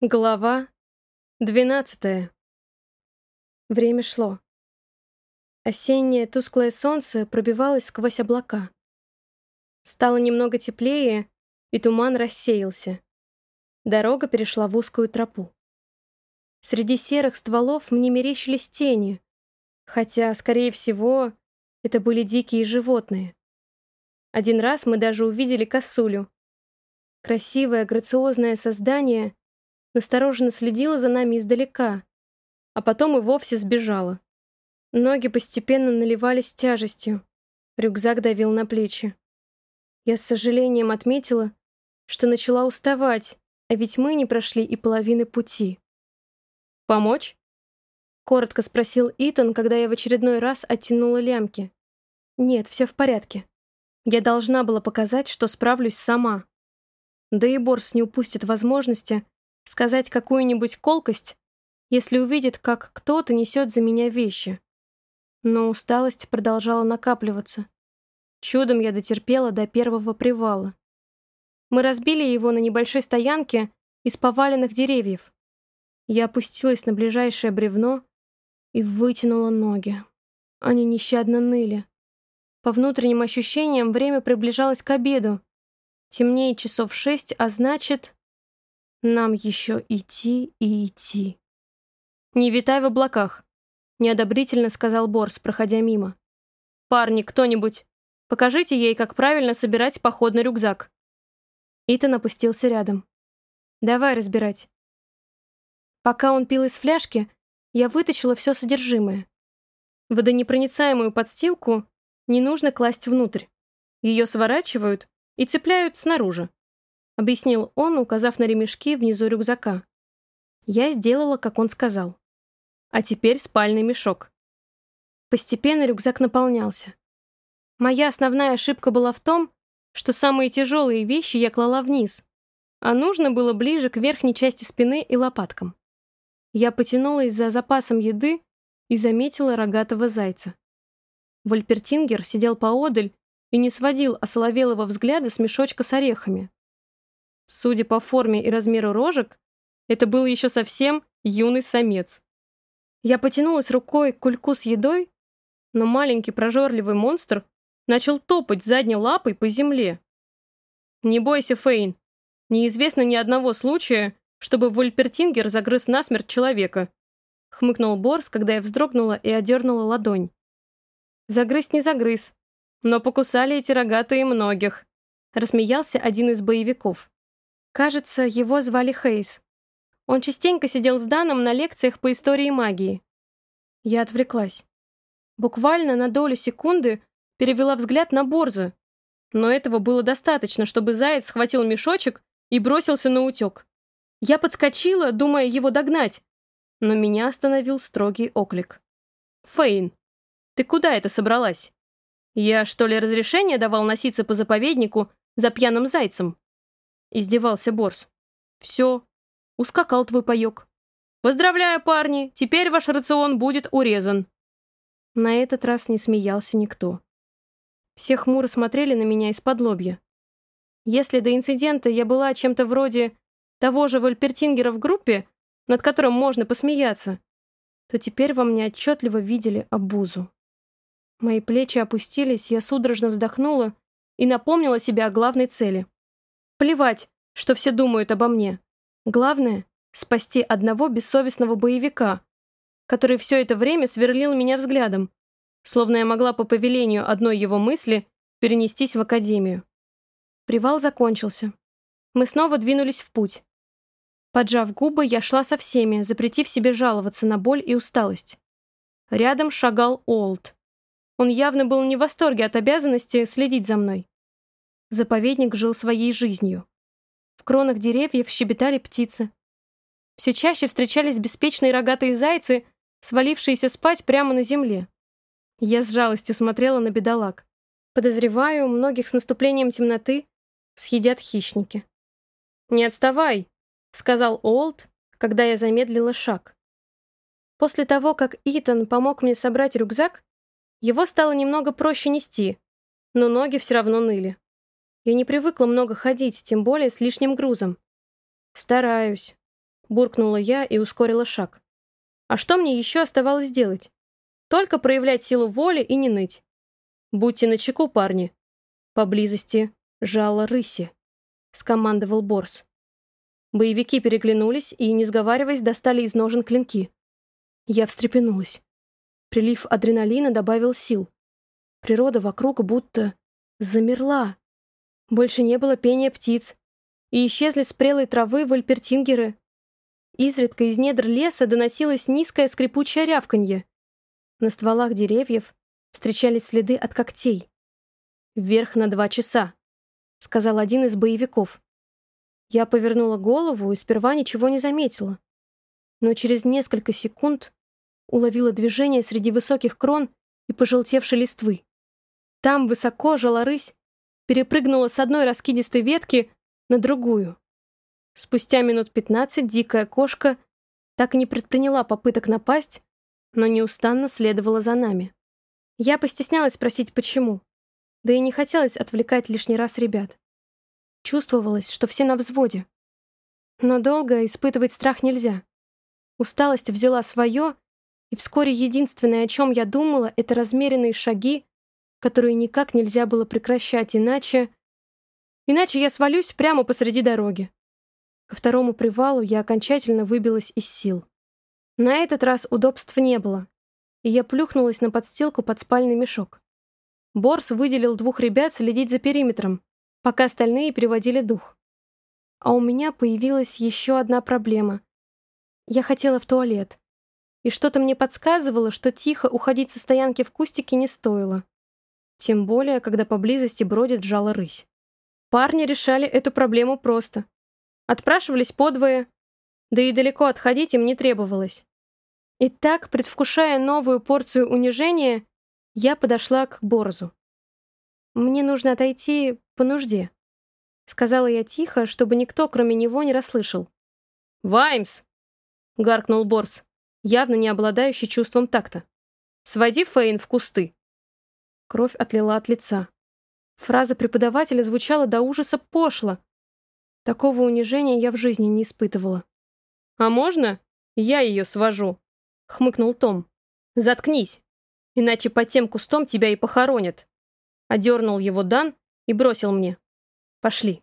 Глава двенадцатая. Время шло. Осеннее тусклое солнце пробивалось сквозь облака. Стало немного теплее, и туман рассеялся. Дорога перешла в узкую тропу. Среди серых стволов мне мерещились тени, хотя, скорее всего, это были дикие животные. Один раз мы даже увидели косулю. Красивое, грациозное создание — настороженно следила за нами издалека, а потом и вовсе сбежала. Ноги постепенно наливались тяжестью, рюкзак давил на плечи. Я с сожалением отметила, что начала уставать, а ведь мы не прошли и половины пути. «Помочь?» — коротко спросил Итан, когда я в очередной раз оттянула лямки. «Нет, все в порядке. Я должна была показать, что справлюсь сама. Да и Борс не упустит возможности сказать какую-нибудь колкость, если увидит, как кто-то несет за меня вещи. Но усталость продолжала накапливаться. Чудом я дотерпела до первого привала. Мы разбили его на небольшой стоянке из поваленных деревьев. Я опустилась на ближайшее бревно и вытянула ноги. Они нещадно ныли. По внутренним ощущениям время приближалось к обеду. Темнее часов шесть, а значит... Нам еще идти и идти. «Не витай в облаках», — неодобрительно сказал Борс, проходя мимо. «Парни, кто-нибудь, покажите ей, как правильно собирать походный рюкзак». Итан опустился рядом. «Давай разбирать». Пока он пил из фляжки, я вытащила все содержимое. Водонепроницаемую подстилку не нужно класть внутрь. Ее сворачивают и цепляют снаружи объяснил он, указав на ремешки внизу рюкзака. Я сделала, как он сказал. А теперь спальный мешок. Постепенно рюкзак наполнялся. Моя основная ошибка была в том, что самые тяжелые вещи я клала вниз, а нужно было ближе к верхней части спины и лопаткам. Я потянулась за запасом еды и заметила рогатого зайца. Вольпертингер сидел поодаль и не сводил осоловелого взгляда с мешочка с орехами. Судя по форме и размеру рожек, это был еще совсем юный самец. Я потянулась рукой к кульку с едой, но маленький прожорливый монстр начал топать задней лапой по земле. «Не бойся, Фейн. Неизвестно ни одного случая, чтобы Вольпертингер загрыз насмерть человека», хмыкнул Борс, когда я вздрогнула и одернула ладонь. «Загрызть не загрыз, но покусали эти рогатые многих», рассмеялся один из боевиков. Кажется, его звали Хейс. Он частенько сидел с Даном на лекциях по истории магии. Я отвлеклась. Буквально на долю секунды перевела взгляд на Борза. Но этого было достаточно, чтобы заяц схватил мешочек и бросился на утек. Я подскочила, думая его догнать, но меня остановил строгий оклик. «Фейн, ты куда это собралась? Я, что ли, разрешение давал носиться по заповеднику за пьяным зайцем?» Издевался Борс. «Все, ускакал твой паек. Поздравляю, парни, теперь ваш рацион будет урезан». На этот раз не смеялся никто. Все хмуро смотрели на меня из-под лобья. Если до инцидента я была чем-то вроде того же Вольпертингера в группе, над которым можно посмеяться, то теперь во мне отчетливо видели обузу. Мои плечи опустились, я судорожно вздохнула и напомнила себе о главной цели — Плевать, что все думают обо мне. Главное — спасти одного бессовестного боевика, который все это время сверлил меня взглядом, словно я могла по повелению одной его мысли перенестись в академию. Привал закончился. Мы снова двинулись в путь. Поджав губы, я шла со всеми, запретив себе жаловаться на боль и усталость. Рядом шагал Олд. Он явно был не в восторге от обязанности следить за мной. Заповедник жил своей жизнью. В кронах деревьев щебетали птицы. Все чаще встречались беспечные рогатые зайцы, свалившиеся спать прямо на земле. Я с жалостью смотрела на бедолаг. Подозреваю, многих с наступлением темноты съедят хищники. «Не отставай», — сказал Олд, когда я замедлила шаг. После того, как Итан помог мне собрать рюкзак, его стало немного проще нести, но ноги все равно ныли. Я не привыкла много ходить, тем более с лишним грузом. Стараюсь. буркнула я и ускорила шаг. А что мне еще оставалось делать? Только проявлять силу воли и не ныть. Будьте начеку, парни. Поблизости жало рыси, скомандовал Борс. Боевики переглянулись и, не сговариваясь, достали из ножен клинки. Я встрепенулась. Прилив адреналина добавил сил. Природа вокруг будто замерла. Больше не было пения птиц, и исчезли с прелой травы вольпертингеры. Изредка из недр леса доносилось низкое скрипучее рявканье. На стволах деревьев встречались следы от когтей. «Вверх на два часа», — сказал один из боевиков. Я повернула голову и сперва ничего не заметила. Но через несколько секунд уловила движение среди высоких крон и пожелтевшей листвы. Там высоко жила рысь, перепрыгнула с одной раскидистой ветки на другую. Спустя минут пятнадцать дикая кошка так и не предприняла попыток напасть, но неустанно следовала за нами. Я постеснялась спросить, почему. Да и не хотелось отвлекать лишний раз ребят. Чувствовалось, что все на взводе. Но долго испытывать страх нельзя. Усталость взяла свое, и вскоре единственное, о чем я думала, это размеренные шаги, которые никак нельзя было прекращать, иначе... Иначе я свалюсь прямо посреди дороги. Ко второму привалу я окончательно выбилась из сил. На этот раз удобств не было, и я плюхнулась на подстилку под спальный мешок. Борс выделил двух ребят следить за периметром, пока остальные переводили дух. А у меня появилась еще одна проблема. Я хотела в туалет. И что-то мне подсказывало, что тихо уходить со стоянки в кустике не стоило. Тем более, когда поблизости бродит жало рысь. Парни решали эту проблему просто. Отпрашивались подвое, да и далеко отходить им не требовалось. И так, предвкушая новую порцию унижения, я подошла к Борзу. «Мне нужно отойти по нужде», — сказала я тихо, чтобы никто, кроме него, не расслышал. «Ваймс!» — гаркнул Борз, явно не обладающий чувством такта. «Своди Фейн в кусты!» Кровь отлила от лица. Фраза преподавателя звучала до ужаса пошло. Такого унижения я в жизни не испытывала. «А можно? Я ее свожу», — хмыкнул Том. «Заткнись, иначе под тем кустом тебя и похоронят». Одернул его Дан и бросил мне. «Пошли».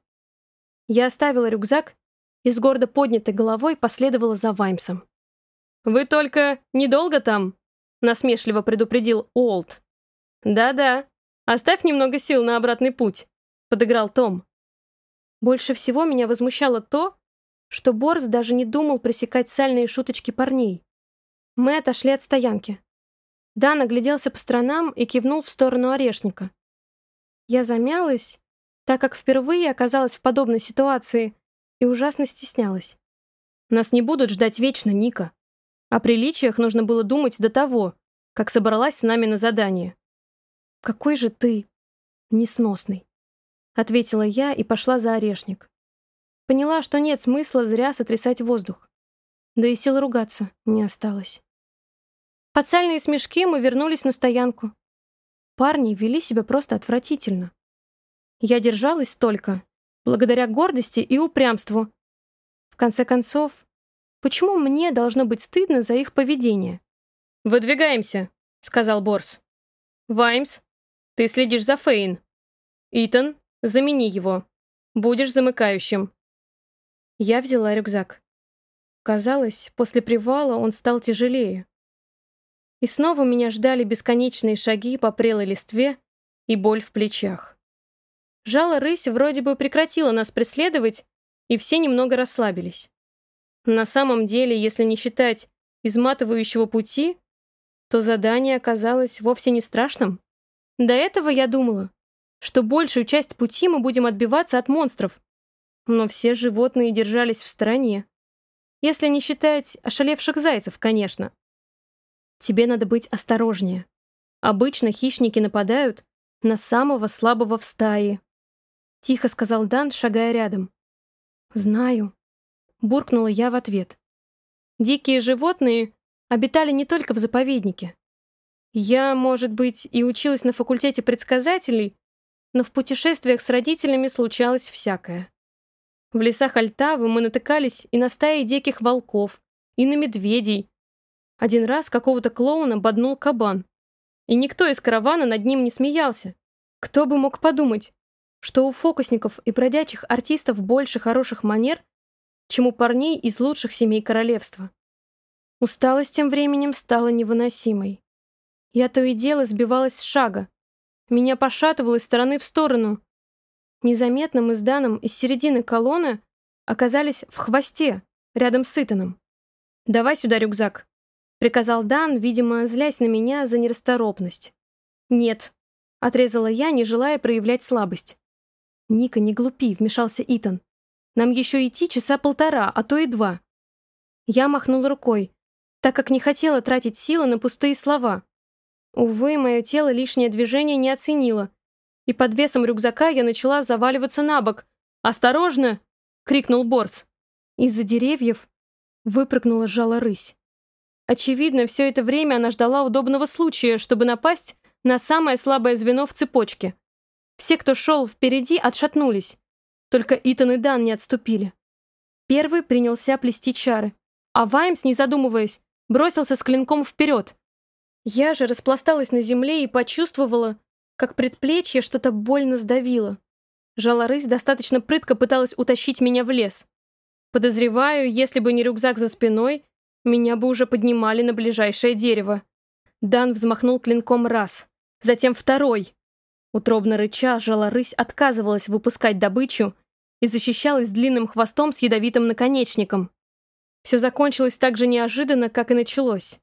Я оставила рюкзак и с гордо поднятой головой последовала за Ваймсом. «Вы только недолго там?» — насмешливо предупредил Уолт. «Да-да, оставь немного сил на обратный путь», — подыграл Том. Больше всего меня возмущало то, что Борс даже не думал пресекать сальные шуточки парней. Мы отошли от стоянки. Дан огляделся по сторонам и кивнул в сторону орешника. Я замялась, так как впервые оказалась в подобной ситуации и ужасно стеснялась. Нас не будут ждать вечно, Ника. О приличиях нужно было думать до того, как собралась с нами на задание. «Какой же ты несносный!» Ответила я и пошла за орешник. Поняла, что нет смысла зря сотрясать воздух. Да и сил ругаться не осталось. Под смешки мы вернулись на стоянку. Парни вели себя просто отвратительно. Я держалась только благодаря гордости и упрямству. В конце концов, почему мне должно быть стыдно за их поведение? «Выдвигаемся», — сказал Борс. «Ваймс, ты следишь за Фейн. Итан, замени его. Будешь замыкающим. Я взяла рюкзак. Казалось, после привала он стал тяжелее. И снова меня ждали бесконечные шаги по прелой листве и боль в плечах. Жало рысь вроде бы прекратила нас преследовать, и все немного расслабились. На самом деле, если не считать изматывающего пути, то задание оказалось вовсе не страшным. До этого я думала, что большую часть пути мы будем отбиваться от монстров. Но все животные держались в стороне. Если не считать ошалевших зайцев, конечно. Тебе надо быть осторожнее. Обычно хищники нападают на самого слабого в стае. Тихо сказал Дан, шагая рядом. Знаю. Буркнула я в ответ. Дикие животные обитали не только в заповеднике. Я, может быть, и училась на факультете предсказателей, но в путешествиях с родителями случалось всякое. В лесах Альтавы мы натыкались и на стаи диких волков, и на медведей. Один раз какого-то клоуна боднул кабан. И никто из каравана над ним не смеялся. Кто бы мог подумать, что у фокусников и бродячих артистов больше хороших манер, чем у парней из лучших семей королевства. Усталость тем временем стала невыносимой. Я то и дело сбивалась с шага. Меня пошатывало из стороны в сторону. Незаметно мы с Даном из середины колонны оказались в хвосте, рядом с Итаном. «Давай сюда рюкзак», — приказал Дан, видимо, злясь на меня за нерасторопность. «Нет», — отрезала я, не желая проявлять слабость. «Ника, не глупи», — вмешался Итан. «Нам еще идти часа полтора, а то и два». Я махнула рукой, так как не хотела тратить силы на пустые слова. Увы, мое тело лишнее движение не оценило, и под весом рюкзака я начала заваливаться на бок. «Осторожно!» — крикнул Борс. Из-за деревьев выпрыгнула жало рысь. Очевидно, все это время она ждала удобного случая, чтобы напасть на самое слабое звено в цепочке. Все, кто шел впереди, отшатнулись. Только Итан и Дан не отступили. Первый принялся плести чары, а Ваймс, не задумываясь, бросился с клинком вперед. Я же распласталась на земле и почувствовала, как предплечье что-то больно сдавило. Жала рысь достаточно прытко пыталась утащить меня в лес. Подозреваю, если бы не рюкзак за спиной, меня бы уже поднимали на ближайшее дерево. Дан взмахнул клинком раз, затем второй. Утробно рыча, жала рысь отказывалась выпускать добычу и защищалась длинным хвостом с ядовитым наконечником. Все закончилось так же неожиданно, как и началось.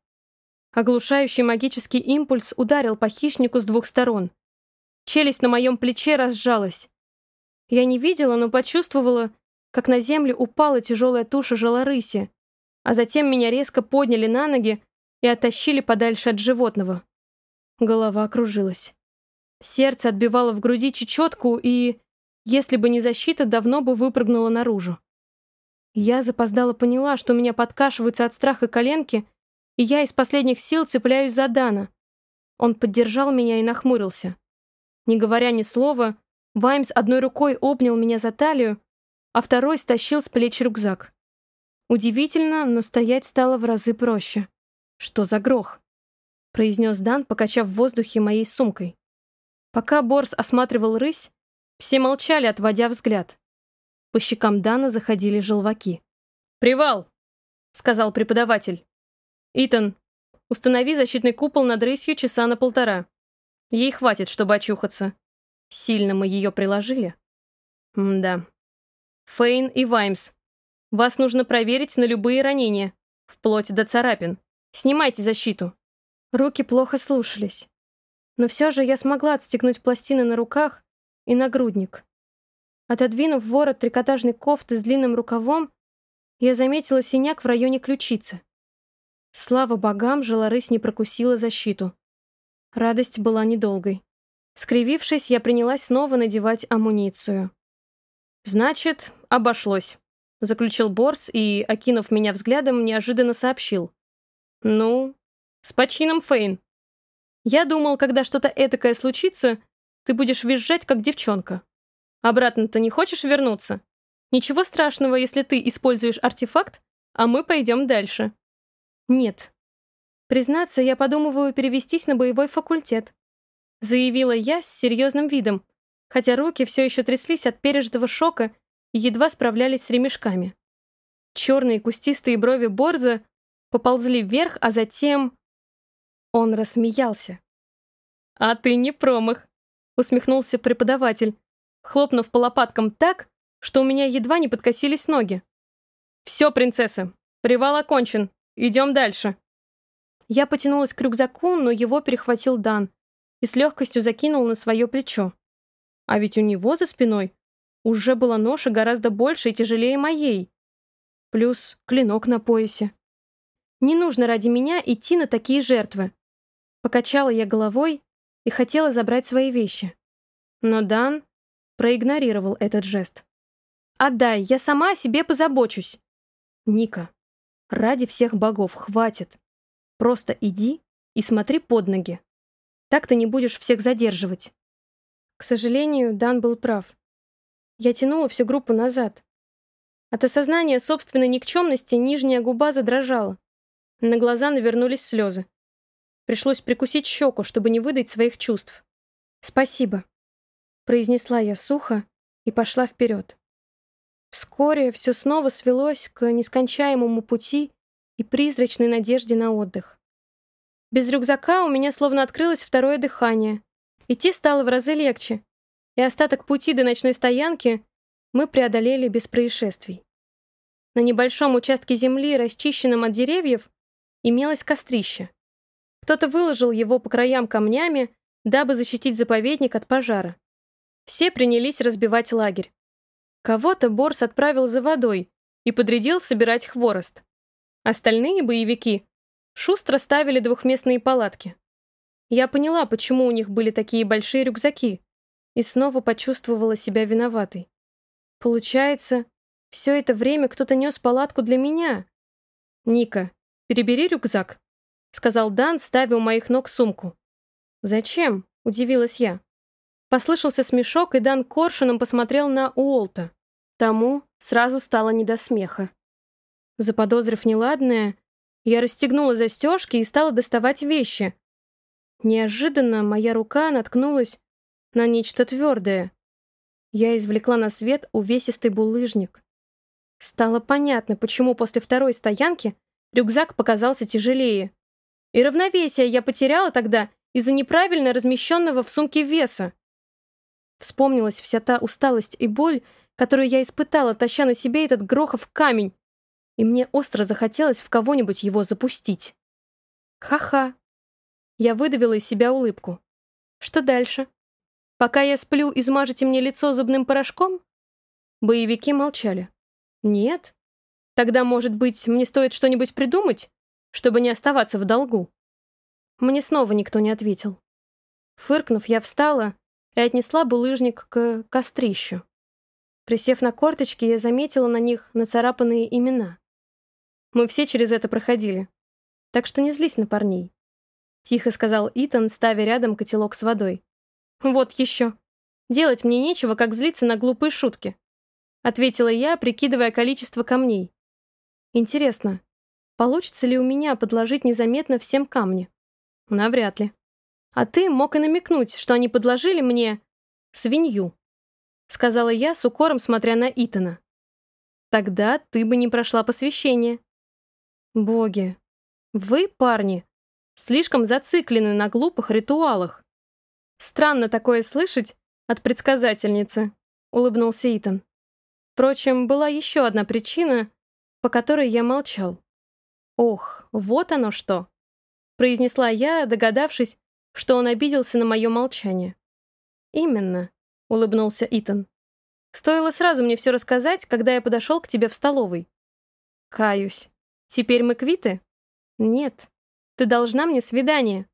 Оглушающий магический импульс ударил по хищнику с двух сторон. Челюсть на моем плече разжалась. Я не видела, но почувствовала, как на землю упала тяжелая туша желорыси, а затем меня резко подняли на ноги и оттащили подальше от животного. Голова окружилась. Сердце отбивало в груди чечетку и, если бы не защита, давно бы выпрыгнуло наружу. Я запоздала поняла, что у меня подкашиваются от страха коленки, и я из последних сил цепляюсь за Дана. Он поддержал меня и нахмурился. Не говоря ни слова, Ваймс одной рукой обнял меня за талию, а второй стащил с плеч рюкзак. Удивительно, но стоять стало в разы проще. «Что за грох?» — произнес Дан, покачав в воздухе моей сумкой. Пока Борс осматривал рысь, все молчали, отводя взгляд. По щекам Дана заходили желваки. «Привал!» — сказал преподаватель. «Итан, установи защитный купол над рысью часа на полтора. Ей хватит, чтобы очухаться. Сильно мы ее приложили». «М-да». «Фейн и Ваймс, вас нужно проверить на любые ранения, вплоть до царапин. Снимайте защиту». Руки плохо слушались. Но все же я смогла отстегнуть пластины на руках и нагрудник. Отодвинув ворот трикотажной кофты с длинным рукавом, я заметила синяк в районе ключицы. Слава богам, желорысь не прокусила защиту. Радость была недолгой. Скривившись, я принялась снова надевать амуницию. «Значит, обошлось», — заключил Борс и, окинув меня взглядом, неожиданно сообщил. «Ну, с почином, Фейн. Я думал, когда что-то этакое случится, ты будешь визжать, как девчонка. Обратно-то не хочешь вернуться? Ничего страшного, если ты используешь артефакт, а мы пойдем дальше». «Нет». «Признаться, я подумываю перевестись на боевой факультет», заявила я с серьезным видом, хотя руки все еще тряслись от пережитого шока и едва справлялись с ремешками. Черные кустистые брови Борза поползли вверх, а затем... Он рассмеялся. «А ты не промах», — усмехнулся преподаватель, хлопнув по лопаткам так, что у меня едва не подкосились ноги. «Все, принцесса, привал окончен. Идем дальше». Я потянулась к рюкзаку, но его перехватил Дан и с легкостью закинул на свое плечо. А ведь у него за спиной уже была ноша гораздо больше и тяжелее моей. Плюс клинок на поясе. Не нужно ради меня идти на такие жертвы. Покачала я головой и хотела забрать свои вещи. Но Дан проигнорировал этот жест. «Отдай, я сама о себе позабочусь!» «Ника, Ради всех богов, хватит. Просто иди и смотри под ноги. Так ты не будешь всех задерживать. К сожалению, Дан был прав. Я тянула всю группу назад. От осознания собственной никчемности нижняя губа задрожала. На глаза навернулись слезы. Пришлось прикусить щеку, чтобы не выдать своих чувств. «Спасибо», — произнесла я сухо и пошла вперед. Вскоре все снова свелось к нескончаемому пути и призрачной надежде на отдых. Без рюкзака у меня словно открылось второе дыхание. Идти стало в разы легче, и остаток пути до ночной стоянки мы преодолели без происшествий. На небольшом участке земли, расчищенном от деревьев, имелось кострище. Кто-то выложил его по краям камнями, дабы защитить заповедник от пожара. Все принялись разбивать лагерь. Кого-то Борс отправил за водой и подрядил собирать хворост. Остальные боевики шустро ставили двухместные палатки. Я поняла, почему у них были такие большие рюкзаки, и снова почувствовала себя виноватой. Получается, все это время кто-то нес палатку для меня. «Ника, перебери рюкзак», — сказал Дан, ставя у моих ног сумку. «Зачем?» — удивилась я. Послышался смешок, и Дан коршуном посмотрел на Уолта. Тому сразу стало не до смеха. Заподозрив неладное, я расстегнула застежки и стала доставать вещи. Неожиданно моя рука наткнулась на нечто твердое. Я извлекла на свет увесистый булыжник. Стало понятно, почему после второй стоянки рюкзак показался тяжелее. И равновесие я потеряла тогда из-за неправильно размещенного в сумке веса. Вспомнилась вся та усталость и боль, которую я испытала, таща на себе этот грохов камень, и мне остро захотелось в кого-нибудь его запустить. Ха-ха. Я выдавила из себя улыбку. Что дальше? Пока я сплю, измажете мне лицо зубным порошком? Боевики молчали. Нет. Тогда, может быть, мне стоит что-нибудь придумать, чтобы не оставаться в долгу? Мне снова никто не ответил. Фыркнув, я встала и отнесла булыжник к кострищу. Присев на корточки, я заметила на них нацарапанные имена. Мы все через это проходили. Так что не злись на парней. Тихо сказал Итан, ставя рядом котелок с водой. «Вот еще. Делать мне нечего, как злиться на глупые шутки», ответила я, прикидывая количество камней. «Интересно, получится ли у меня подложить незаметно всем камни?» «Навряд ли. А ты мог и намекнуть, что они подложили мне свинью», сказала я с укором, смотря на Итана. «Тогда ты бы не прошла посвящение». «Боги, вы, парни, слишком зациклены на глупых ритуалах. Странно такое слышать от предсказательницы, улыбнулся Итан. Впрочем, была еще одна причина, по которой я молчал. Ох, вот оно что, произнесла я, догадавшись, что он обиделся на мое молчание. Именно, улыбнулся Итан. Стоило сразу мне все рассказать, когда я подошел к тебе в столовой. Каюсь. Теперь мы квиты? Нет. Ты должна мне свидание.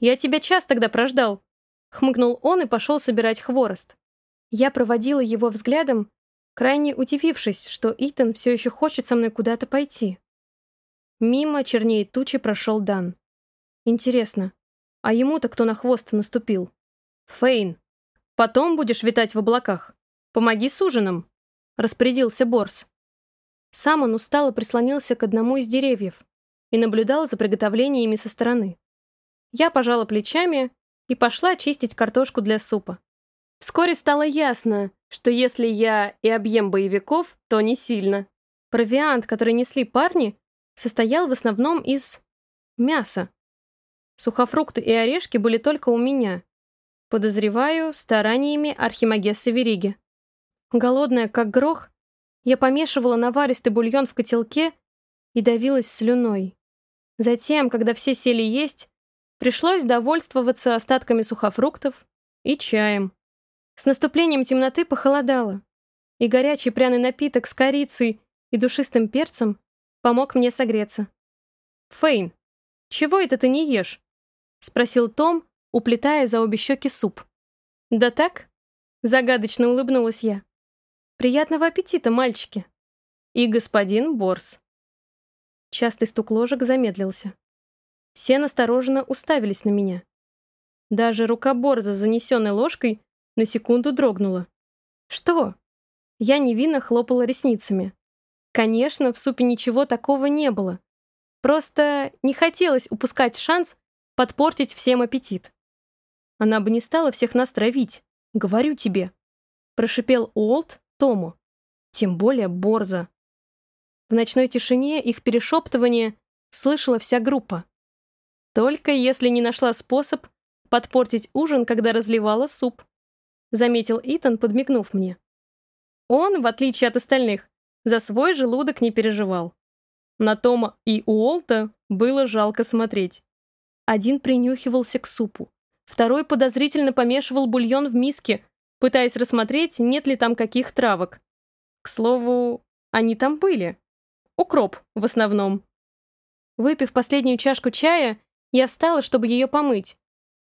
Я тебя час тогда прождал. Хмыкнул он и пошел собирать хворост. Я проводила его взглядом, крайне удивившись, что Итан все еще хочет со мной куда-то пойти. Мимо чернее тучи прошел Дан. Интересно, а ему-то кто на хвост наступил? Фейн, потом будешь витать в облаках. Помоги с ужином, распорядился Борс. Сам он устало прислонился к одному из деревьев и наблюдал за приготовлениями со стороны. Я пожала плечами и пошла чистить картошку для супа. Вскоре стало ясно, что если я и объем боевиков, то не сильно. Провиант, который несли парни, состоял в основном из мяса. Сухофрукты и орешки были только у меня. Подозреваю, стараниями Архимагесса Вериги. Голодная, как грох, я помешивала наваристый бульон в котелке и давилась слюной. Затем, когда все сели есть, Пришлось довольствоваться остатками сухофруктов и чаем. С наступлением темноты похолодало, и горячий пряный напиток с корицей и душистым перцем помог мне согреться. «Фейн, чего это ты не ешь?» — спросил Том, уплетая за обе щеки суп. «Да так?» — загадочно улыбнулась я. «Приятного аппетита, мальчики!» «И господин Борс». Частый стук ложек замедлился. Все настороженно уставились на меня. Даже рука Борза занесенной ложкой на секунду дрогнула. «Что?» Я невинно хлопала ресницами. Конечно, в супе ничего такого не было. Просто не хотелось упускать шанс подпортить всем аппетит. Она бы не стала всех нас травить, говорю тебе. Прошипел Уолт Тому. Тем более Борза. В ночной тишине их перешептывание слышала вся группа. Только если не нашла способ подпортить ужин, когда разливала суп. Заметил Итан, подмигнув мне. Он, в отличие от остальных, за свой желудок не переживал. На Тома и Уолта было жалко смотреть. Один принюхивался к супу, второй подозрительно помешивал бульон в миске, пытаясь рассмотреть, нет ли там каких травок. К слову, они там были. Укроп, в основном. Выпив последнюю чашку чая, я встала, чтобы ее помыть,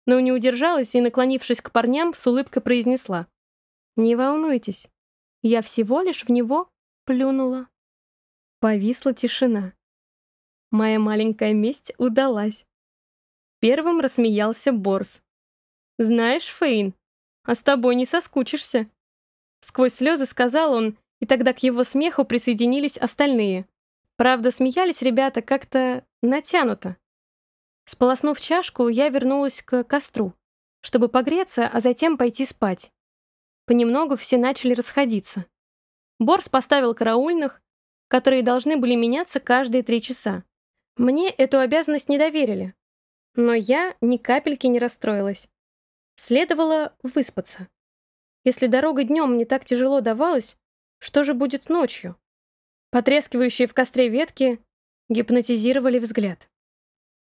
но не удержалась и, наклонившись к парням, с улыбкой произнесла. «Не волнуйтесь, я всего лишь в него плюнула». Повисла тишина. Моя маленькая месть удалась. Первым рассмеялся Борс. «Знаешь, Фейн, а с тобой не соскучишься». Сквозь слезы сказал он, и тогда к его смеху присоединились остальные. Правда, смеялись ребята как-то натянуто. Сполоснув чашку, я вернулась к костру, чтобы погреться, а затем пойти спать. Понемногу все начали расходиться. Борс поставил караульных, которые должны были меняться каждые три часа. Мне эту обязанность не доверили. Но я ни капельки не расстроилась. Следовало выспаться. Если дорога днем не так тяжело давалась, что же будет ночью? Потрескивающие в костре ветки гипнотизировали взгляд.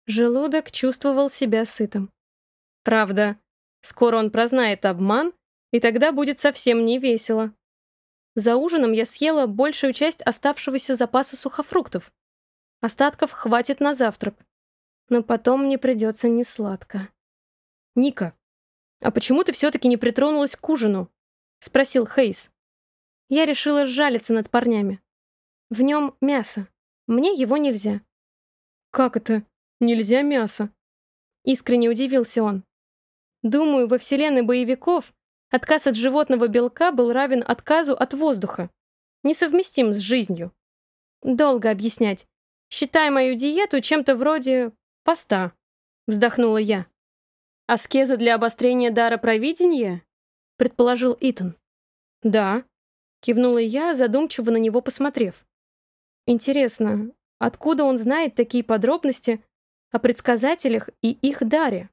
Желудок чувствовал себя сытым. Правда, скоро он прознает обман, и тогда будет совсем не весело. За ужином я съела большую часть оставшегося запаса сухофруктов. Остатков хватит на завтрак. Но потом мне придется несладко. «Ника, а почему ты все-таки не притронулась к ужину?» — спросил Хейс. Я решила сжалиться над парнями. В нем мясо. Мне его нельзя. «Как это?» Нельзя мясо. Искренне удивился он. Думаю, во вселенной боевиков отказ от животного белка был равен отказу от воздуха. Несовместим с жизнью. Долго объяснять. Считай мою диету чем-то вроде поста. Вздохнула я. Аскеза для обострения дара провидения? Предположил Итан. Да. Кивнула я, задумчиво на него посмотрев. Интересно, откуда он знает такие подробности о предсказателях и их даре.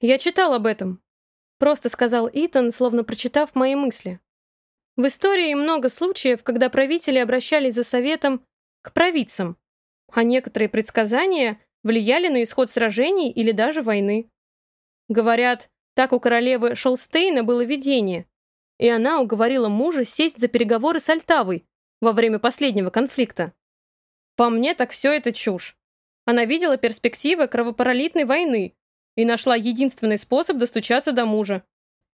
«Я читал об этом», — просто сказал Итан, словно прочитав мои мысли. В истории много случаев, когда правители обращались за советом к провидцам, а некоторые предсказания влияли на исход сражений или даже войны. Говорят, так у королевы Шолстейна было видение, и она уговорила мужа сесть за переговоры с Альтавой во время последнего конфликта. По мне, так все это чушь. Она видела перспективы кровопролитной войны и нашла единственный способ достучаться до мужа.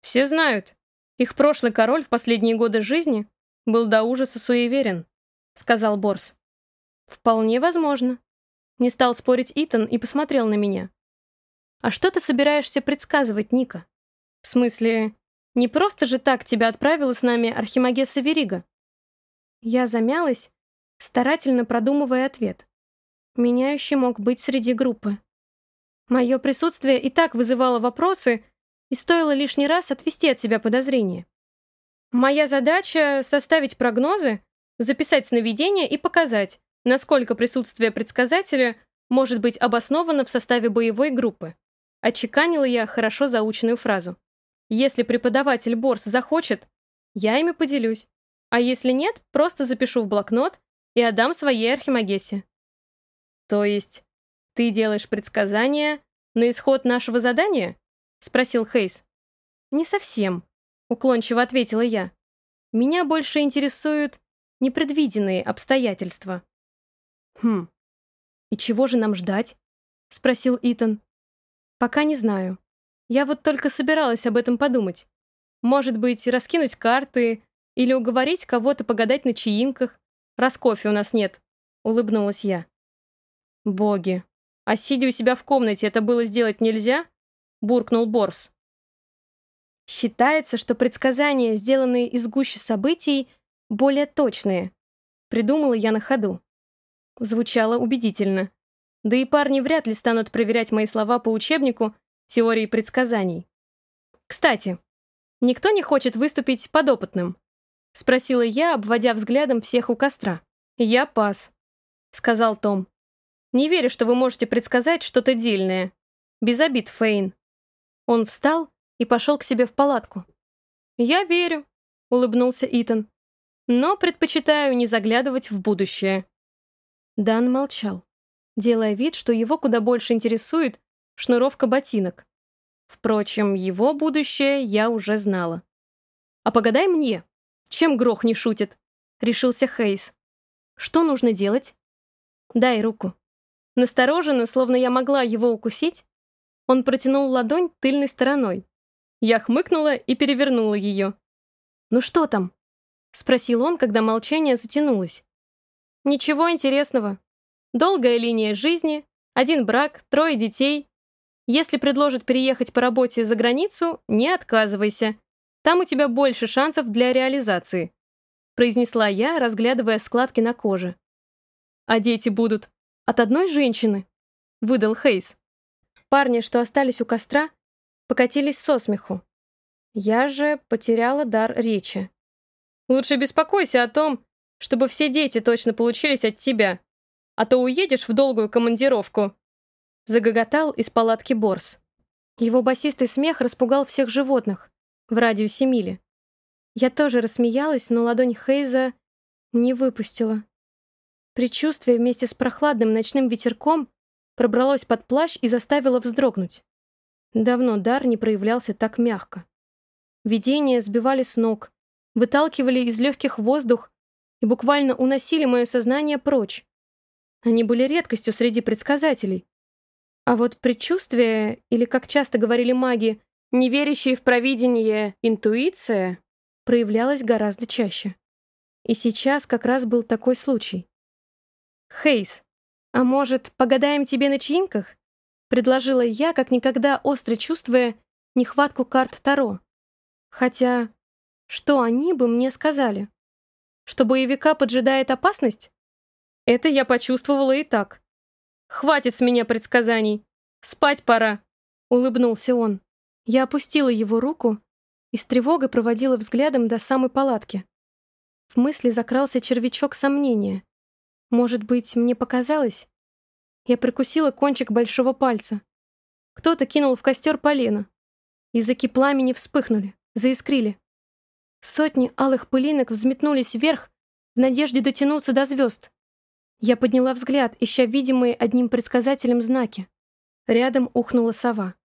Все знают, их прошлый король в последние годы жизни был до ужаса суеверен, сказал Борс. Вполне возможно. Не стал спорить Итан и посмотрел на меня. А что ты собираешься предсказывать, Ника? В смысле, не просто же так тебя отправила с нами Архимагесса Верига? Я замялась, старательно продумывая ответ. Меняющий мог быть среди группы. Мое присутствие и так вызывало вопросы, и стоило лишний раз отвести от себя подозрения. Моя задача — составить прогнозы, записать сновидения и показать, насколько присутствие предсказателя может быть обосновано в составе боевой группы. Отчеканила я хорошо заученную фразу. Если преподаватель Борс захочет, я ими поделюсь. А если нет, просто запишу в блокнот и отдам своей архимагессе. «То есть ты делаешь предсказания на исход нашего задания?» — спросил Хейс. «Не совсем», — уклончиво ответила я. «Меня больше интересуют непредвиденные обстоятельства». «Хм, и чего же нам ждать?» — спросил Итан. «Пока не знаю. Я вот только собиралась об этом подумать. Может быть, раскинуть карты или уговорить кого-то погадать на чаинках, раз кофе у нас нет», — улыбнулась я. «Боги! А сидя у себя в комнате это было сделать нельзя?» — буркнул Борс. Считается, что предсказания, сделанные из гуще событий, более точные. придумала я на ходу. Звучало убедительно. Да и парни вряд ли станут проверять мои слова по учебнику теории предсказаний. Кстати, никто не хочет выступить подопытным? Спросила я, обводя взглядом всех у костра. «Я пас», — сказал Том. «Не верю, что вы можете предсказать что-то дельное. Без обид, Фейн». Он встал и пошел к себе в палатку. «Я верю», — улыбнулся Итан. «Но предпочитаю не заглядывать в будущее». Дан молчал, делая вид, что его куда больше интересует шнуровка ботинок. Впрочем, его будущее я уже знала. «А погадай мне, чем Грох не шутит?» — решился Хейс. «Что нужно делать?» «Дай руку». Настороженно, словно я могла его укусить, он протянул ладонь тыльной стороной. Я хмыкнула и перевернула ее. «Ну что там?» — спросил он, когда молчание затянулось. Ничего интересного. Долгая линия жизни, один брак, трое детей. Если предложат переехать по работе за границу, не отказывайся. Там у тебя больше шансов для реализации», — произнесла я, разглядывая складки на коже. «А дети будут от одной женщины», — выдал Хейс. Парни, что остались у костра, покатились со смеху. Я же потеряла дар речи. «Лучше беспокойся о том, чтобы все дети точно получились от тебя, а то уедешь в долгую командировку», — загоготал из палатки Борс. Его басистый смех распугал всех животных в радиусе мили. Я тоже рассмеялась, но ладонь Хейза не выпустила. Предчувствие вместе с прохладным ночным ветерком пробралось под плащ и заставило вздрогнуть. Давно дар не проявлялся так мягко. Видения сбивали с ног, выталкивали из легких воздух и буквально уносили мое сознание прочь. Они были редкостью среди предсказателей. А вот предчувствие, или, как часто говорили маги, не верящие в провидение интуиция, проявлялась гораздо чаще. И сейчас как раз был такой случай. «Хейс, а может, погадаем тебе на чаинках?» предложила я, как никогда остро чувствуя нехватку карт Таро. Хотя, что они бы мне сказали? Что боевика поджидает опасность? Это я почувствовала и так. «Хватит с меня предсказаний! Спать пора!» — улыбнулся он. Я опустила его руку и с тревогой проводила взглядом до самой палатки. В мысли закрался червячок сомнения. Может быть, мне показалось? Я прикусила кончик большого пальца. Кто-то кинул в костер полено. Языки пламени вспыхнули, заискрили. Сотни алых пылинок взметнулись вверх в надежде дотянуться до звезд. Я подняла взгляд, ища видимые одним предсказателем знаки. Рядом ухнула сова.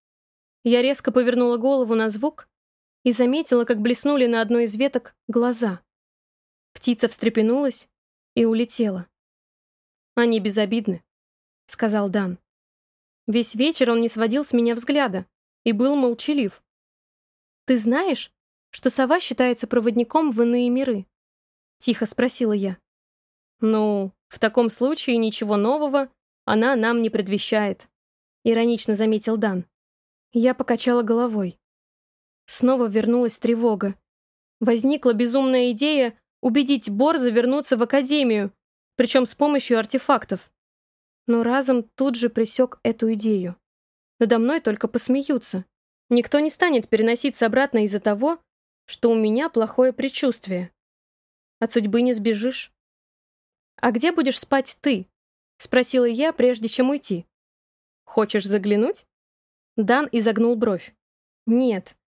Я резко повернула голову на звук и заметила, как блеснули на одной из веток глаза. Птица встрепенулась и улетела. «Они безобидны», — сказал Дан. Весь вечер он не сводил с меня взгляда и был молчалив. «Ты знаешь, что сова считается проводником в иные миры?» — тихо спросила я. «Ну, в таком случае ничего нового она нам не предвещает», — иронично заметил Дан. Я покачала головой. Снова вернулась тревога. Возникла безумная идея убедить Борза вернуться в Академию, причем с помощью артефактов. Но разом тут же пресек эту идею. Надо мной только посмеются. Никто не станет переноситься обратно из-за того, что у меня плохое предчувствие. От судьбы не сбежишь. «А где будешь спать ты?» — спросила я, прежде чем уйти. «Хочешь заглянуть?» Дан изогнул бровь. «Нет.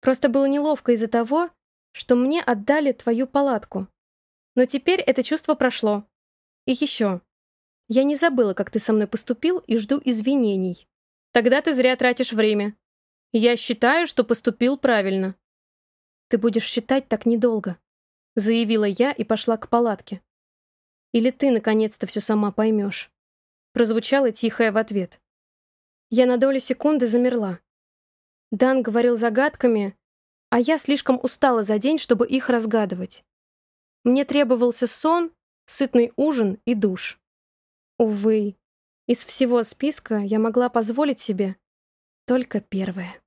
Просто было неловко из-за того, что мне отдали твою палатку. Но теперь это чувство прошло. И еще. Я не забыла, как ты со мной поступил, и жду извинений. Тогда ты зря тратишь время. Я считаю, что поступил правильно. «Ты будешь считать так недолго», — заявила я и пошла к палатке. «Или ты, наконец-то, все сама поймешь», — прозвучало тихое в ответ. Я на долю секунды замерла. Дан говорил загадками, а я слишком устала за день, чтобы их разгадывать. Мне требовался сон, сытный ужин и душ. Увы, из всего списка я могла позволить себе только первое.